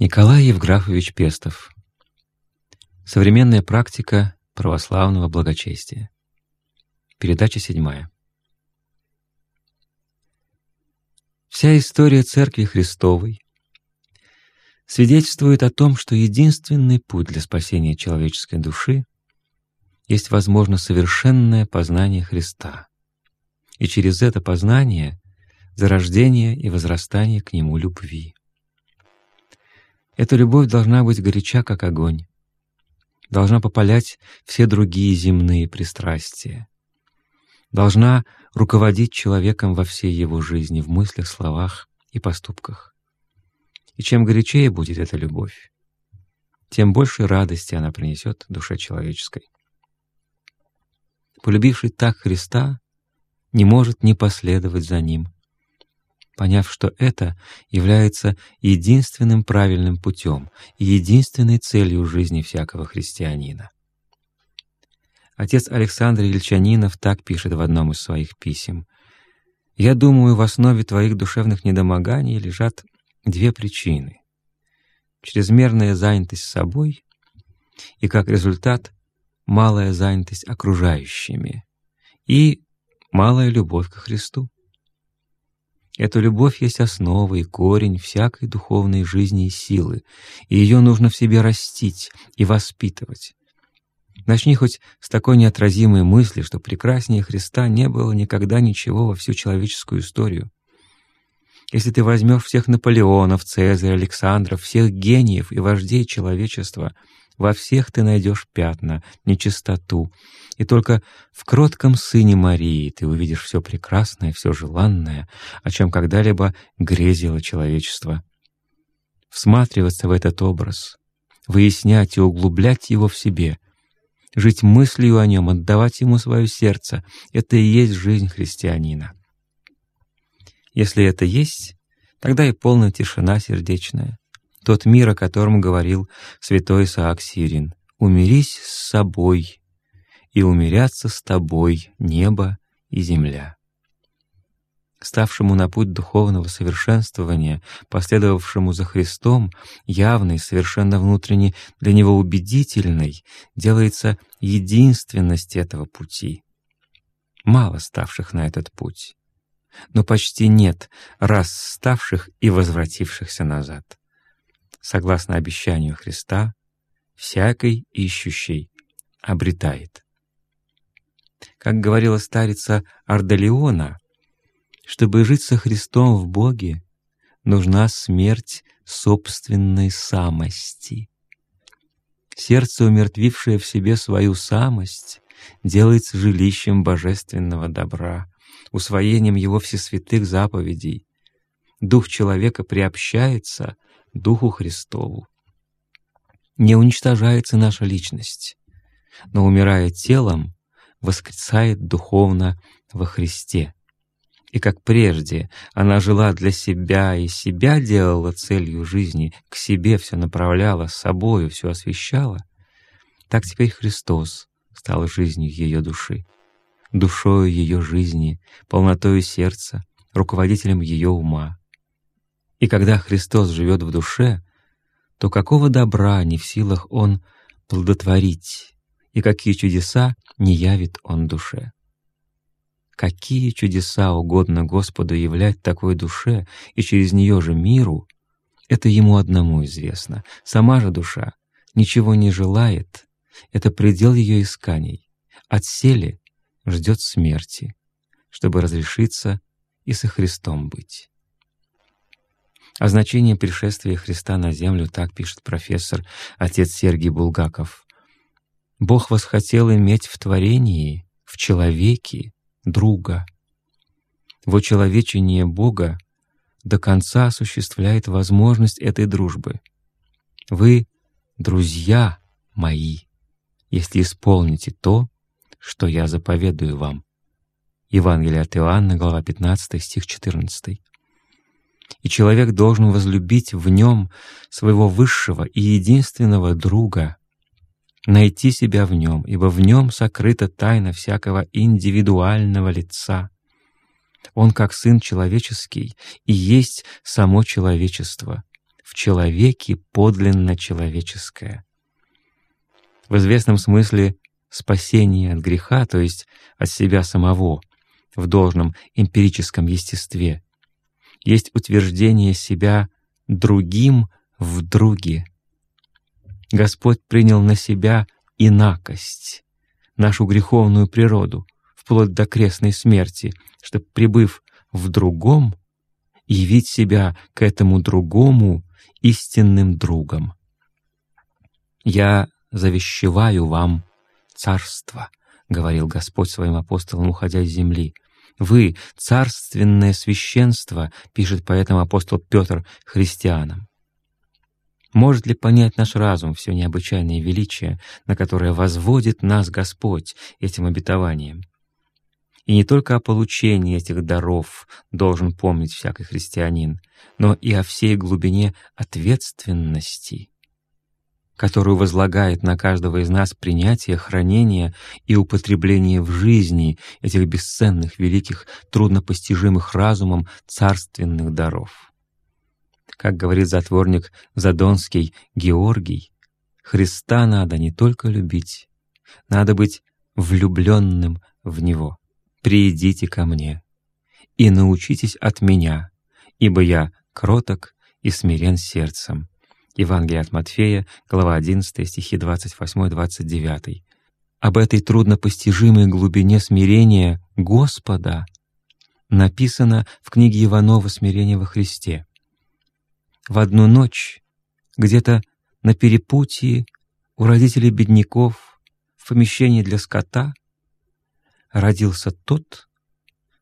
Николай Евграфович Пестов. Современная практика православного благочестия. Передача седьмая. Вся история Церкви Христовой свидетельствует о том, что единственный путь для спасения человеческой души есть, возможно, совершенное познание Христа, и через это познание — зарождение и возрастание к Нему любви. Эта любовь должна быть горяча, как огонь, должна попалять все другие земные пристрастия, должна руководить человеком во всей его жизни, в мыслях, словах и поступках. И чем горячее будет эта любовь, тем больше радости она принесет душе человеческой. Полюбивший так Христа не может не последовать за Ним — поняв, что это является единственным правильным путем и единственной целью жизни всякого христианина. Отец Александр Ильчанинов так пишет в одном из своих писем. «Я думаю, в основе твоих душевных недомоганий лежат две причины. Чрезмерная занятость собой и, как результат, малая занятость окружающими и малая любовь ко Христу. Эта любовь есть основа и корень всякой духовной жизни и силы, и ее нужно в себе растить и воспитывать. Начни хоть с такой неотразимой мысли, что прекраснее Христа не было никогда ничего во всю человеческую историю. Если ты возьмешь всех Наполеонов, Цезаря, Александров, всех гениев и вождей человечества — во всех ты найдешь пятна, нечистоту, и только в кротком Сыне Марии ты увидишь все прекрасное, все желанное, о чем когда-либо грезило человечество. Всматриваться в этот образ, выяснять и углублять его в себе, жить мыслью о нем, отдавать ему свое сердце — это и есть жизнь христианина. Если это есть, тогда и полная тишина сердечная, тот мир, о котором говорил святой Исаак Сирин. «Умирись с собой, и умирятся с тобой небо и земля». Ставшему на путь духовного совершенствования, последовавшему за Христом, явной, совершенно внутренне для него убедительной, делается единственность этого пути. Мало ставших на этот путь, но почти нет раз ставших и возвратившихся назад согласно обещанию Христа, всякой ищущей обретает. Как говорила старица Ардалиона, чтобы жить со Христом в Боге, нужна смерть собственной самости. Сердце, умертвившее в себе свою самость, делается жилищем божественного добра, усвоением его всесвятых заповедей. Дух человека приобщается — Духу Христову. Не уничтожается наша личность, но, умирая телом, воскресает духовно во Христе. И как прежде она жила для себя и себя делала целью жизни, к себе все направляла, с собою все освещала, так теперь Христос стал жизнью ее души, душою ее жизни, полнотою сердца, руководителем ее ума, и когда Христос живет в душе, то какого добра не в силах Он плодотворить, и какие чудеса не явит Он душе. Какие чудеса угодно Господу являть такой душе и через нее же миру, это Ему одному известно. Сама же душа ничего не желает, это предел ее исканий. Отсели ждет смерти, чтобы разрешиться и со Христом быть. О значении пришествия Христа на землю так пишет профессор отец Сергий Булгаков. «Бог восхотел иметь в творении, в человеке, друга. Во человечение Бога до конца осуществляет возможность этой дружбы. Вы — друзья мои, если исполните то, что я заповедую вам». Евангелие от Иоанна, глава 15, стих 14 и человек должен возлюбить в нем своего высшего и единственного друга, найти себя в нем, ибо в нем сокрыта тайна всякого индивидуального лица. Он, как Сын человеческий, и есть само человечество, в человеке подлинно человеческое. В известном смысле спасение от греха, то есть от себя самого, в должном эмпирическом естестве, есть утверждение себя другим в друге. Господь принял на себя инакость, нашу греховную природу, вплоть до крестной смерти, чтобы, прибыв в другом, явить себя к этому другому истинным другом. «Я завещеваю вам царство», — говорил Господь своим апостолам, уходя с земли. «Вы — царственное священство», — пишет поэтому апостол Петр христианам. Может ли понять наш разум все необычайное величие, на которое возводит нас Господь этим обетованием? И не только о получении этих даров должен помнить всякий христианин, но и о всей глубине ответственности, которую возлагает на каждого из нас принятие, хранение и употребление в жизни этих бесценных, великих, труднопостижимых разумом царственных даров. Как говорит затворник Задонский Георгий, Христа надо не только любить, надо быть влюбленным в Него приидите ко мне и научитесь от меня, ибо я кроток и смирен сердцем». Евангелие от Матфея, глава 11, стихи 28-29. Об этой труднопостижимой глубине смирения Господа написано в книге Иванова «Смирение во Христе». В одну ночь, где-то на перепутье у родителей бедняков в помещении для скота — родился тот,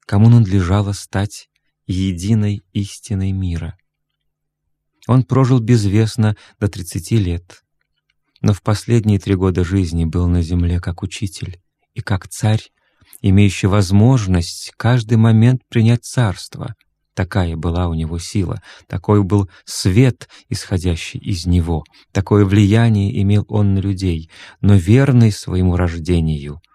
кому надлежало стать единой истиной мира. Он прожил безвестно до 30 лет, но в последние три года жизни был на земле как учитель и как царь, имеющий возможность каждый момент принять царство. Такая была у него сила, такой был свет, исходящий из него, такое влияние имел он на людей, но верный своему рождению —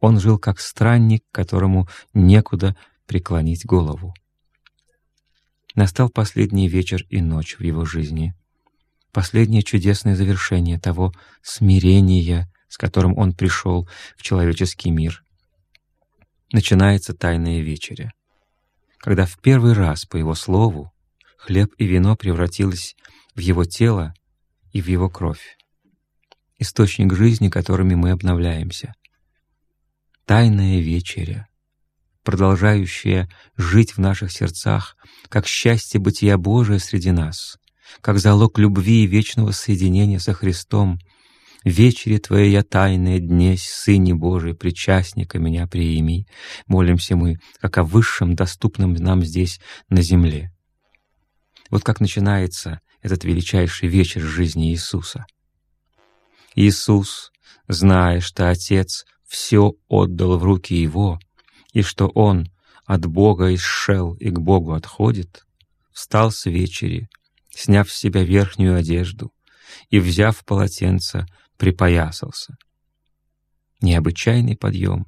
он жил как странник, которому некуда преклонить голову. Настал последний вечер и ночь в его жизни, последнее чудесное завершение того смирения, с которым он пришел в человеческий мир. Начинается Тайная Вечеря, когда в первый раз, по его слову, хлеб и вино превратилось в его тело и в его кровь, источник жизни, которыми мы обновляемся — тайная вечеря, продолжающая жить в наших сердцах, как счастье бытия Божия среди нас, как залог любви и вечного соединения со Христом. «Вечере Твоя я тайная днесь, Сыне Божий, причастника меня приими», молимся мы, как о высшем, доступном нам здесь, на земле. Вот как начинается этот величайший вечер жизни Иисуса. Иисус, зная, что Отец — все отдал в руки Его, и что Он от Бога исшел и к Богу отходит, встал с вечери, сняв с себя верхнюю одежду и, взяв полотенце, припоясался. Необычайный подъем.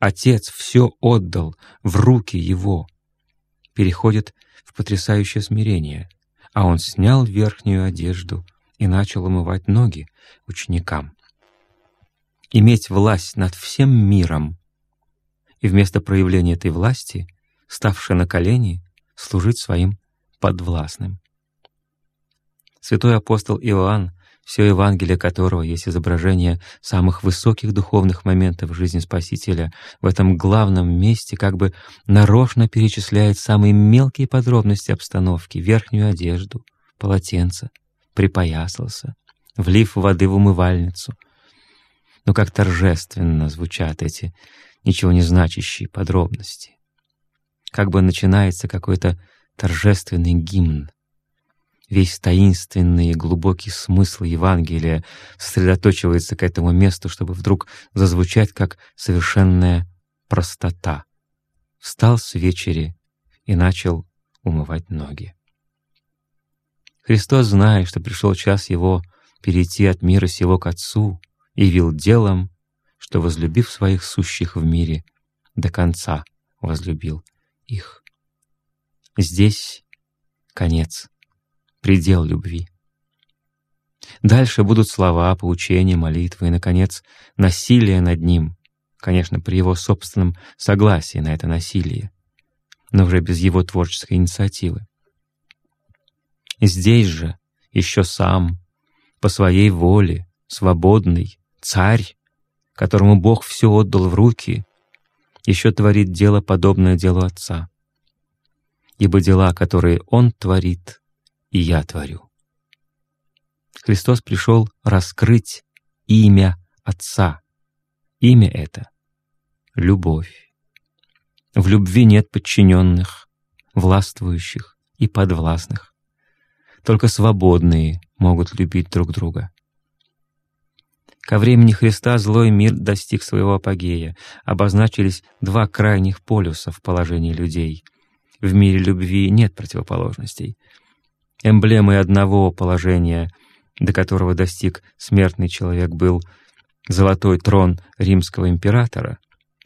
Отец все отдал в руки Его. Переходит в потрясающее смирение, а Он снял верхнюю одежду и начал умывать ноги ученикам иметь власть над всем миром, и вместо проявления этой власти, ставши на колени, служить своим подвластным. Святой апостол Иоанн, все Евангелие которого есть изображение самых высоких духовных моментов жизни Спасителя, в этом главном месте как бы нарочно перечисляет самые мелкие подробности обстановки, верхнюю одежду, полотенце, припоясался, влив воды в умывальницу, но как торжественно звучат эти ничего не значащие подробности. Как бы начинается какой-то торжественный гимн. Весь таинственный и глубокий смысл Евангелия сосредоточивается к этому месту, чтобы вдруг зазвучать как совершенная простота. Встал с вечери и начал умывать ноги. Христос, зная, что пришел час Его перейти от мира сего к Отцу, явил делом, что, возлюбив своих сущих в мире, до конца возлюбил их. Здесь конец предел любви. Дальше будут слова, поучения, молитвы и, наконец, насилие над ним, конечно, при его собственном согласии на это насилие, но уже без его творческой инициативы. Здесь же еще сам, по своей воле, свободный, царь, которому Бог все отдал в руки, еще творит дело, подобное делу Отца. Ибо дела, которые Он творит, и я творю. Христос пришел раскрыть имя Отца. Имя это — любовь. В любви нет подчиненных, властвующих и подвластных. Только свободные могут любить друг друга. Ко времени Христа злой мир достиг своего апогея, обозначились два крайних полюса в положении людей. В мире любви нет противоположностей. Эмблемой одного положения, до которого достиг смертный человек, был золотой трон римского императора,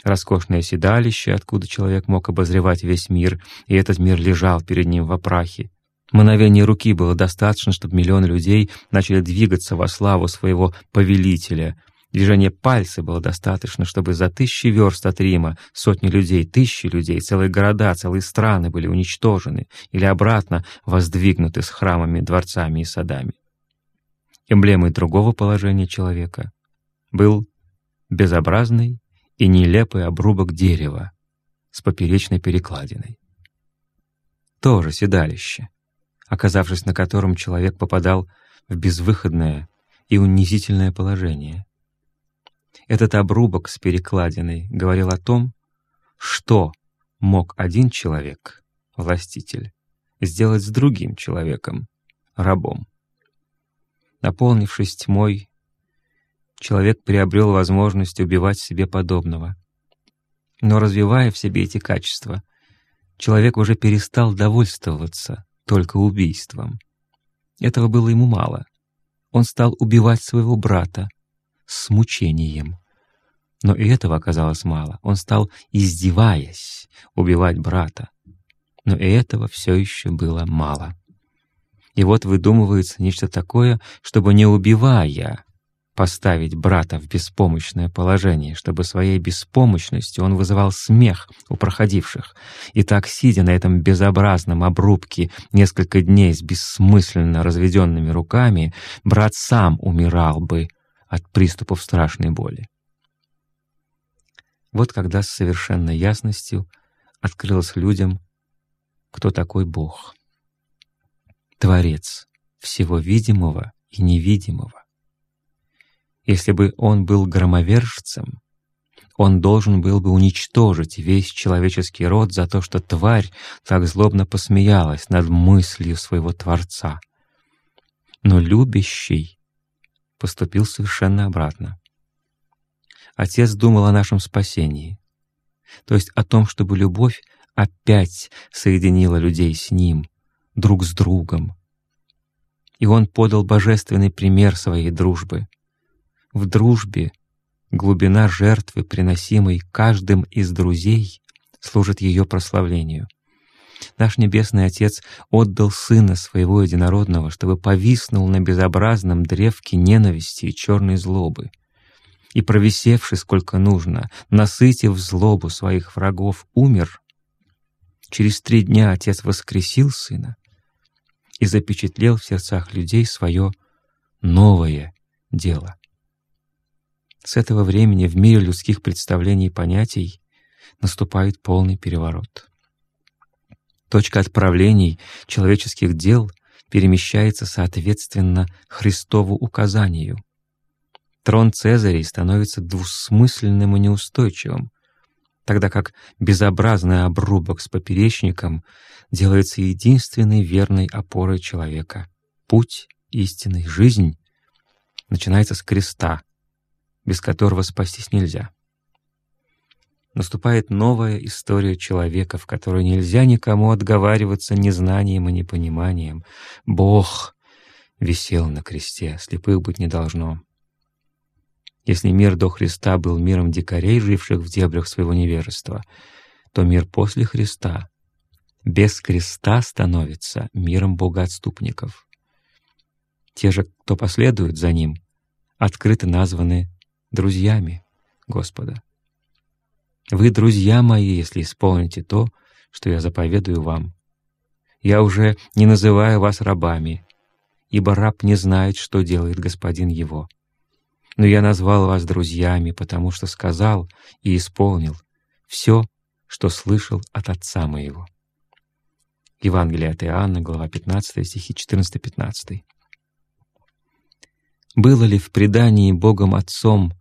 роскошное седалище, откуда человек мог обозревать весь мир, и этот мир лежал перед ним в опрахе. Мгновение руки было достаточно, чтобы миллионы людей начали двигаться во славу своего повелителя. Движение пальца было достаточно, чтобы за тысячи верст от Рима сотни людей, тысячи людей, целые города, целые страны были уничтожены или обратно воздвигнуты с храмами, дворцами и садами. Эмблемой другого положения человека был безобразный и нелепый обрубок дерева с поперечной перекладиной. Тоже седалище, оказавшись на котором человек попадал в безвыходное и унизительное положение. Этот обрубок с перекладиной говорил о том, что мог один человек, властитель, сделать с другим человеком, рабом. Наполнившись тьмой, человек приобрел возможность убивать себе подобного. Но развивая в себе эти качества, человек уже перестал довольствоваться только убийством. Этого было ему мало. Он стал убивать своего брата с мучением. Но и этого оказалось мало. Он стал, издеваясь, убивать брата. Но и этого все еще было мало. И вот выдумывается нечто такое, чтобы не убивая, поставить брата в беспомощное положение, чтобы своей беспомощностью он вызывал смех у проходивших. И так, сидя на этом безобразном обрубке несколько дней с бессмысленно разведенными руками, брат сам умирал бы от приступов страшной боли. Вот когда с совершенной ясностью открылось людям, кто такой Бог. Творец всего видимого и невидимого, если бы он был громовержцем, он должен был бы уничтожить весь человеческий род за то, что тварь так злобно посмеялась над мыслью своего Творца. Но любящий поступил совершенно обратно. Отец думал о нашем спасении, то есть о том, чтобы любовь опять соединила людей с Ним, друг с другом. И Он подал божественный пример своей дружбы — в дружбе глубина жертвы, приносимой каждым из друзей, служит ее прославлению. Наш Небесный Отец отдал Сына Своего Единородного, чтобы повиснул на безобразном древке ненависти и черной злобы. И, провисевший сколько нужно, насытив злобу своих врагов, умер. Через три дня Отец воскресил Сына и запечатлел в сердцах людей свое новое дело. С этого времени в мире людских представлений и понятий наступает полный переворот. Точка отправлений человеческих дел перемещается соответственно Христову указанию. Трон Цезарей становится двусмысленным и неустойчивым, тогда как безобразный обрубок с поперечником делается единственной верной опорой человека. Путь истинной жизнь начинается с креста, без которого спастись нельзя. Наступает новая история человека, в которой нельзя никому отговариваться незнанием и непониманием. Бог висел на кресте, слепых быть не должно. Если мир до Христа был миром дикарей, живших в дебрях своего невежества, то мир после Христа без креста становится миром богоотступников. те же, кто последует за Ним, открыто названы друзьями Господа. Вы друзья мои, если исполните то, что я заповедую вам. Я уже не называю вас рабами, ибо раб не знает, что делает господин его. Но я назвал вас друзьями, потому что сказал и исполнил все, что слышал от Отца моего». Евангелие от Иоанна, глава 15, стихи 14-15. «Было ли в предании Богом Отцом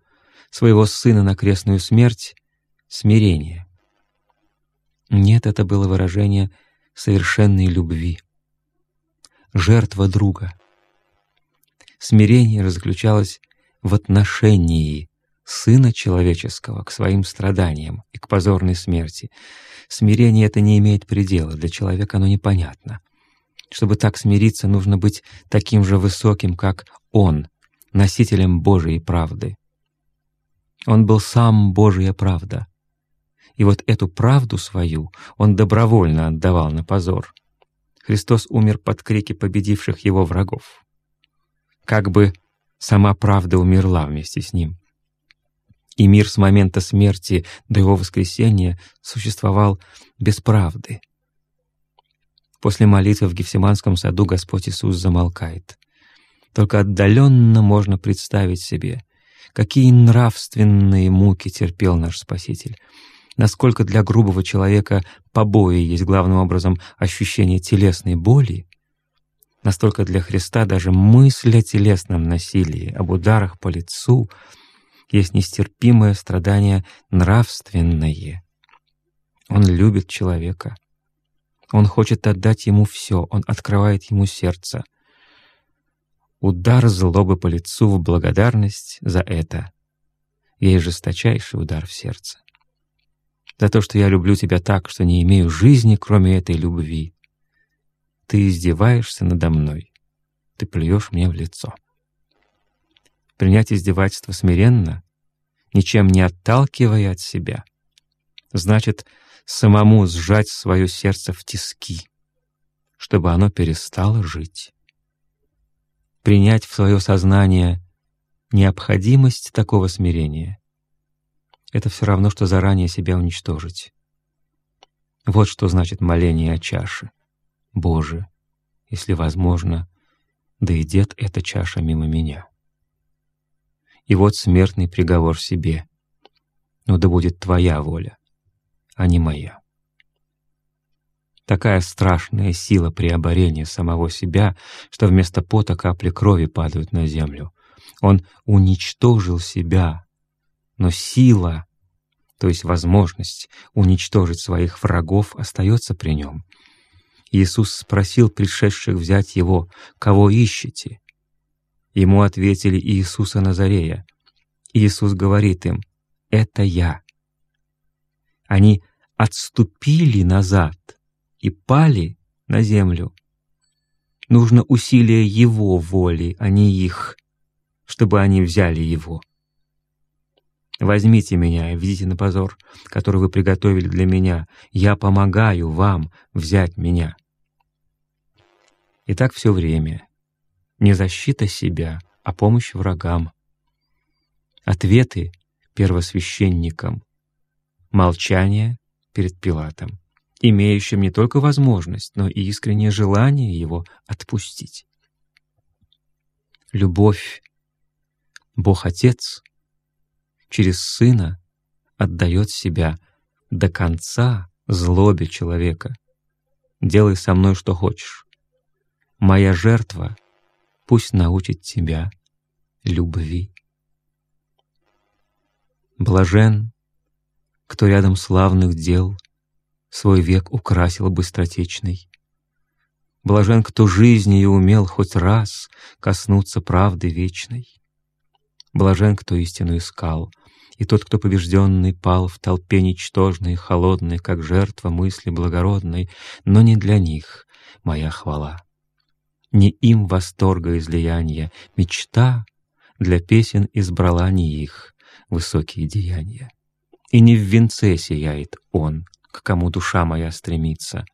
своего Сына на крестную смерть смирение?» Нет, это было выражение совершенной любви, жертва друга. Смирение заключалось в отношении Сына Человеческого к своим страданиям и к позорной смерти. Смирение это не имеет предела, для человека оно непонятно. Чтобы так смириться, нужно быть таким же высоким, как Он, носителем Божией правды. Он был сам Божья правда. И вот эту правду свою Он добровольно отдавал на позор. Христос умер под крики победивших Его врагов. Как бы сама правда умерла вместе с Ним и мир с момента смерти до его воскресения существовал без правды. После молитвы в Гефсиманском саду Господь Иисус замолкает. Только отдаленно можно представить себе, какие нравственные муки терпел наш Спаситель, насколько для грубого человека побои есть главным образом ощущение телесной боли, настолько для Христа даже мысль о телесном насилии, об ударах по лицу — есть нестерпимое страдание нравственное. Он любит человека. Он хочет отдать ему все, он открывает ему сердце. Удар злобы по лицу в благодарность за это. Ей жесточайший удар в сердце. За то, что я люблю тебя так, что не имею жизни, кроме этой любви. Ты издеваешься надо мной. Ты плюешь мне в лицо. Принять издевательство смиренно, ничем не отталкивая от себя, значит самому сжать свое сердце в тиски, чтобы оно перестало жить. Принять в свое сознание необходимость такого смирения — это все равно, что заранее себя уничтожить. Вот что значит моление о чаше. Боже, если возможно, да идет эта чаша мимо меня. И вот смертный приговор себе. Но да будет твоя воля, а не моя. Такая страшная сила преоборения самого себя, что вместо пота капли крови падают на землю. Он уничтожил себя, но сила, то есть возможность уничтожить своих врагов, остается при нем. Иисус спросил пришедших взять его, «Кого ищете?» Ему ответили Иисуса Назарея. Иисус говорит им, «Это я». Они отступили назад и пали на землю. Нужно усилие Его воли, а не их, чтобы они взяли Его. Возьмите меня и введите на позор, который вы приготовили для меня. Я помогаю вам взять меня. И так все время не защита себя, а помощь врагам. Ответы первосвященникам, молчание перед Пилатом, имеющим не только возможность, но и искреннее желание его отпустить. Любовь Бог Отец через Сына отдает себя до конца злобе человека. Делай со мной, что хочешь. Моя жертва — пусть научит тебя любви. Блажен, кто рядом славных дел свой век украсил быстротечный. Блажен, кто жизнью умел хоть раз коснуться правды вечной. Блажен, кто истину искал, и тот, кто побежденный пал в толпе ничтожной, холодной, как жертва мысли благородной, но не для них моя хвала не им восторга излияния, мечта для песен избрала не их высокие деяния. И не в венце сияет он, кому душа моя стремится,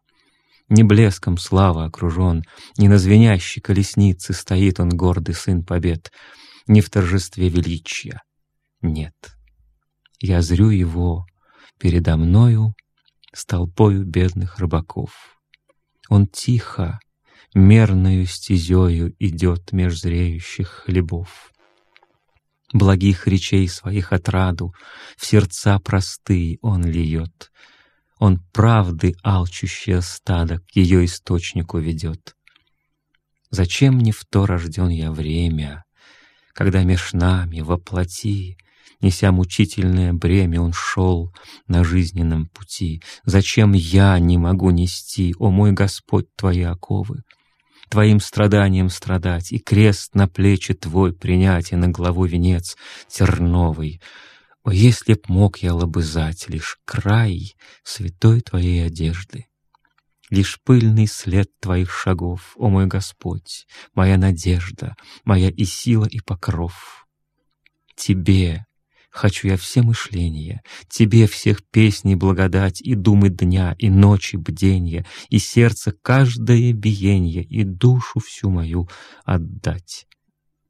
Не блеском славы окружен, Не на звенящей колеснице Стоит он, гордый сын побед, Не в торжестве величия. Нет, я зрю его передо мною С толпою бедных рыбаков. Он тихо, мерною стезею Идет меж зреющих хлебов. Благих речей своих отраду В сердца простые он льет, Он правды алчущее стадо К ее источнику ведет. Зачем не в то рожден я время, Когда меж нами воплоти, Неся мучительное бремя, Он шел на жизненном пути? Зачем я не могу нести, О мой Господь, Твои оковы? Твоим страданием страдать, и крест на плечи Твой принять, и на главу венец терновый. О, если б мог я лобызать лишь край святой Твоей одежды, Лишь пыльный след Твоих шагов, о мой Господь, моя надежда, моя и сила, и покров. Тебе, Хочу я все мышления, Тебе всех песней благодать И думы дня, и ночи бденья, И сердце каждое биенье, И душу всю мою отдать.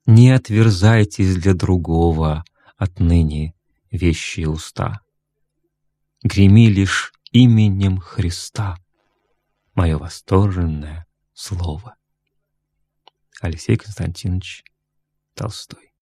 Не отверзайтесь для другого Отныне вещие уста. Греми лишь именем Христа Мое восторженное слово. Алексей Константинович Толстой